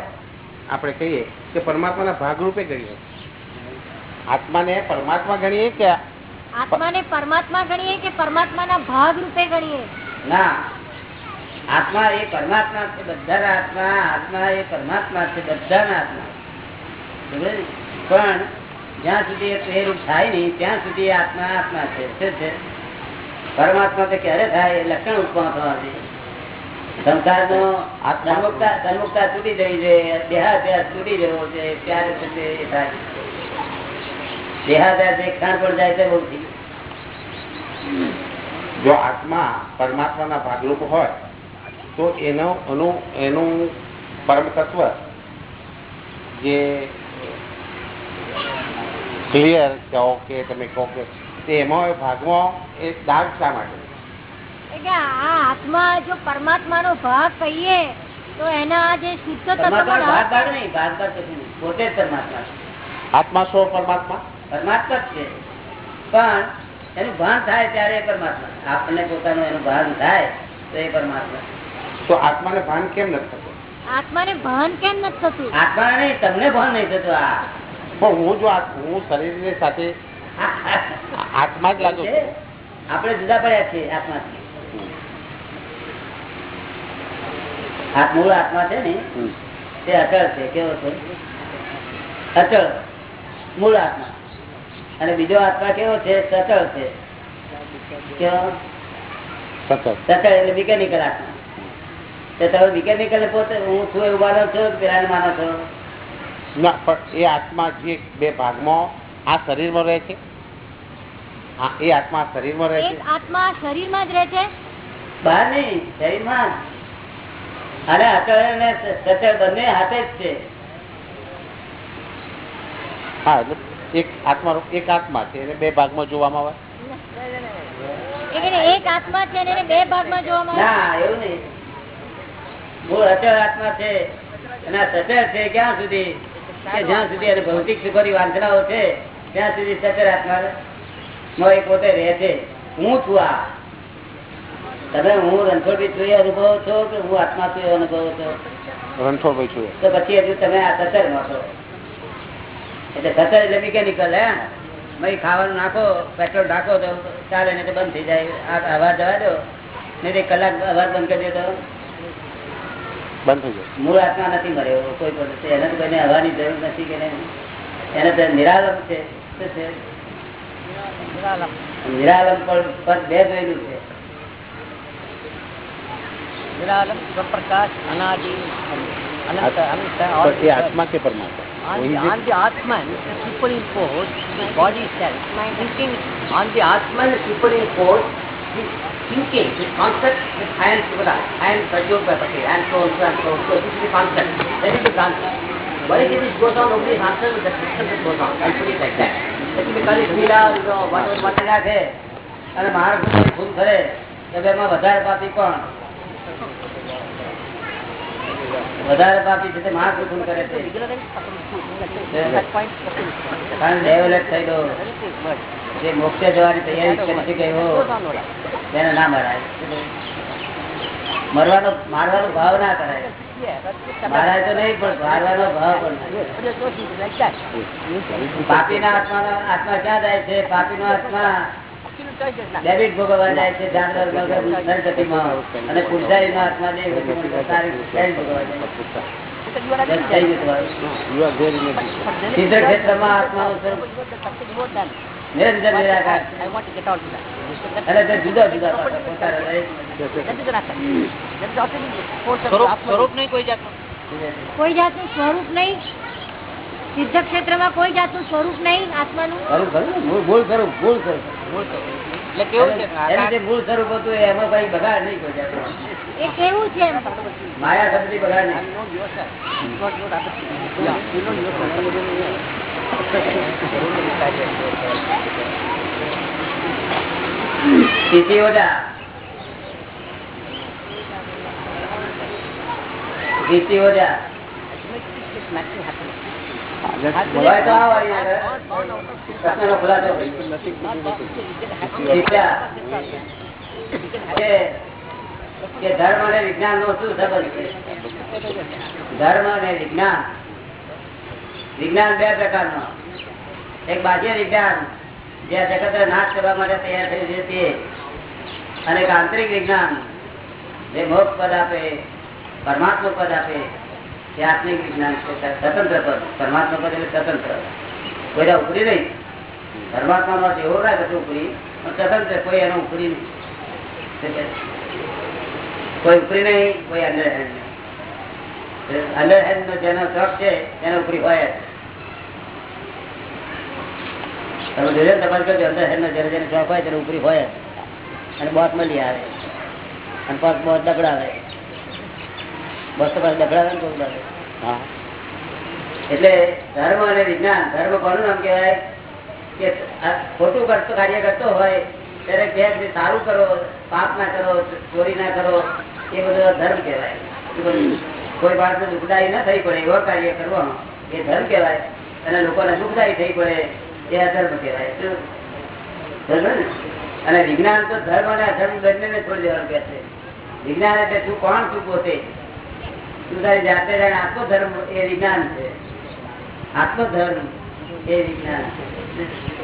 આપણે કહીએ કે પરમાત્માના ભાગરૂપે ગણીએ. આત્માને પરમાત્મા ગણીએ કે આત્માને પરમાત્મા ગણીએ કે પરમાત્માના ભાગ રૂપે ગણીએ? ના. આત્મા એ પરમાત્મા છે બધાના આત્મા. આત્મા એ પરમાત્મા છે બધાના આત્મા. પણ જ્યાં સુધી એ રૂપ થાય નહીં, ત્યાં સુધી આત્મા આત્મા છે. પરમાત્મા તો ક્યારે થાય લક્ષણ ઉત્પન્ન થવાથી. સંસાર નો ધર્મુક્તા ધર્મુક્તા તૂટી જવી જોઈએ દેહાદ્યાસ તૂટી જવો છે ત્યારે સુધી એ થાય. દેહાદ્યાસ એક ક્ષણ પણ જાય તો બહુ જો આત્મા પરમાત્માના ભાગરૂપ હોય, તો એનો એનું એનું પરમ તત્વ જે ક્લિયર કહો કે તમે કહો કે એમાં ભાગમાં એ દાગ શા માટે? એટલે કે આ આત્મા જો પરમાત્માનો ભાગ કહીએ તો એના જે શુદ્ધ પરમાત્મા. પોતે જ પરમાત્મા છે. આત્મા સો પરમાત્મા? પરમાત્મા જ છે. પણ એનું ભાન થાય ત્યારે એ પરમાત્મા આપણને પોતાનું એનું ભાન થાય તો એ પરમાત્મા તો આત્માને ભાન કેમ નથી થતું? આત્માને ભાન કેમ નથી થતું? આત્મા નહીં તમને ભાન નહીં થતું. આ પણ હું જો હું શરીરની સાથે આત્મા જ લાગુ. આપણે જુદા પડ્યા છીએ આત્માથી. મૂળ આત્મા છે ને તે અચળ છે કેવો છે? અચળ મૂળ આત્મા. અને બીજો આત્મા કેવો છે? સચળ છે. કેવો? સચળ. એટલે મિકેનિકલ આત્મા. તમે મિકેનિકલ પોતે હું છું એવું માનો છો પેલા માનો છો? ના પણ એ આત્મા જે બે ભાગમાં આ શરીરમાં રહે છે? આ એ આત્મા શરીરમાં રહે એક છે આત્મા શરીરમાં જ રહે છે? બહાર નહીં શરીરમાં અને અચળ અને સચળ બંને હાથે જ છે. હા એટલે એક આત્મા એક આત્મા છે એને બે ભાગમાં જોવામાં આવે? એક આત્મા છે એને બે ભાગમાં જોવામાં આવે? ના એવું નહીં. મૂળ અચળ આત્મા છે અને સચળ છે ક્યાં સુધી? કે જ્યાં સુધી એને ભૌતિક સુખોની વાંચનાઓ છે ત્યાં સુધી સચળ આત્મા પોતે રહે છે. હું છું આ. તમે હું રણછોડભાઈ છું એ અનુભવો છો કે હું આત્મા છું એ અનુભવો છો? રણછોડભાઈ છું તો પછી હજુ તમે આ સચરમાં છો. એટલે સચર એટલે મિકેનિકલ હે ભાઈ ખાવાનું નાખો પેટ્રોલ નાખો તો ચાલે ને બંધ થઈ જાય. આ અવાજ જવા દો. નહીં કલાક અવાજ બંધ કરી દે તો. બંધ થઈ જાય. મૂળ આત્મા નથી મળ્યો કોઈ પણ. એને તો કોઈને હવાની જરૂર નથી કે. એને તો નિરાલમ છે. શું છે? નિરાલમ પણ બે જોયેલું છે. નિરાલમ સ્વપ્રકાશ અનાદિ અનંત અનંત પણ એ આત્મા કે પરમાત્મા? On the, is it? on the Atman, superimposed body self, on the Atman superimposed this thinking, this concept, this I am Shivada, I am Prajyot Bhapati, I am so and so and so, so this is the concept, that is the concept. Why if this goes on, nobody is answered with the system that goes on, I put it like that. Typically, Srila, you know, what was what માટી નાખે અને કરે એમાં વધારે પાપી કોણ વધારે પાપી છે તે કરે થયેલો જે મોક્ષે જવાની તૈયારી છે ગયો તેને ના મરાય. મરવાનો મારવાનો ભાવ ના કરાય. મારાય તો નહીં પણ મારવાનો ભાવ પણ પાપી ના આત્મા આત્મા ક્યાં જાય છે? પાપી નો આત્મા ડેબિટ ભોગવવા જાય છે અને પુરસારી નો આત્મા સારી ભોગવવા જાય છે. બસ સ્વરૂપ સ્વરૂપ નહીં કોઈ જાતનું? કોઈ જાતનું સ્વરૂપ નહીં. સિદ્ધ ક્ષેત્રમાં કોઈ જાતનું સ્વરૂપ નહીં આત્માનું. ખરું ખરું ને? મૂળ મૂળ સ્વરૂપ મૂળ એટલે કેવું છે? મૂળ સ્વરૂપ હતું એમાં કઈ બગાડ નહીં કોઈ. એ કેવું છે માયા શબ્દ બગાડ નહીં. ધર્મ અને વિજ્ઞાન નો શું સંબંધ છે? ધર્મ અને વિજ્ઞાન. વિજ્ઞાન બે પ્રકારનો. એક બાહ્ય વિજ્ઞાન, જે જગત નાશ કરવા માટે તૈયાર થયું છે. તે અને એક આંતરિક વિજ્ઞાન, જે મોક્ષ પદ આપે, પરમાત્મા પદ આપે તે આત્મિક વિજ્ઞાન છે. સ્વતંત્ર પદ. પરમાત્મા પદ એટલે સ્વતંત્ર. કોઈના ઉપરી નહીં. પરમાત્મા નો એવો ના થતું ઉપરી, પણ સ્વતંત્ર, કોઈ એનો ઉપરી નહીં. કોઈ ઉપરી નહીં, કોઈ અંદર નહીં. અંડર હેન્ડ નો જેનો શોખ છે એનો ઉપરી હોય તમે જોયો તપાસ કરજો અંડર હેન્ડ નો જેને જેને શોખ હોય તેને ઉપરી હોય અને બોટ મળી આવે. અને પાછ બોટ દબડાવે બસ તો પાછું દબડાવે ને બહુ. હા. એટલે ધર્મ અને વિજ્ઞાન ધર્મ કોનું નામ કહેવાય? કે ખોટું કરતો કાર્ય કરતો હોય ત્યારે કે સારું કરો પાપ ના કરો ચોરી ના કરો એ બધો ધર્મ કહેવાય? કોઈ બાળકને દુઃખદાયી ના થઈ પડે, એવો કાર્ય કરવાનો. એ ધર્મ કહેવાય. અને લોકોને દુઃખદાયી થઈ પડે, એ અધર્મ કહેવાય. શું? અને વિજ્ઞાન તો ધર્મ અને અધર્મ બંનેને છોડી દેવાનું કે છે. વિજ્ઞાન એટલે તું કોણ શું પોતે? તું તારી જાતે જાણે આત્મધર્મ એ વિજ્ઞાન છે. આત્મધર્મ એ વિજ્ઞાન છે.